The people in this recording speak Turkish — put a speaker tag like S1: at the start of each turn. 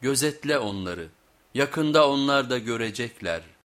S1: Gözetle onları, yakında onlar da görecekler.''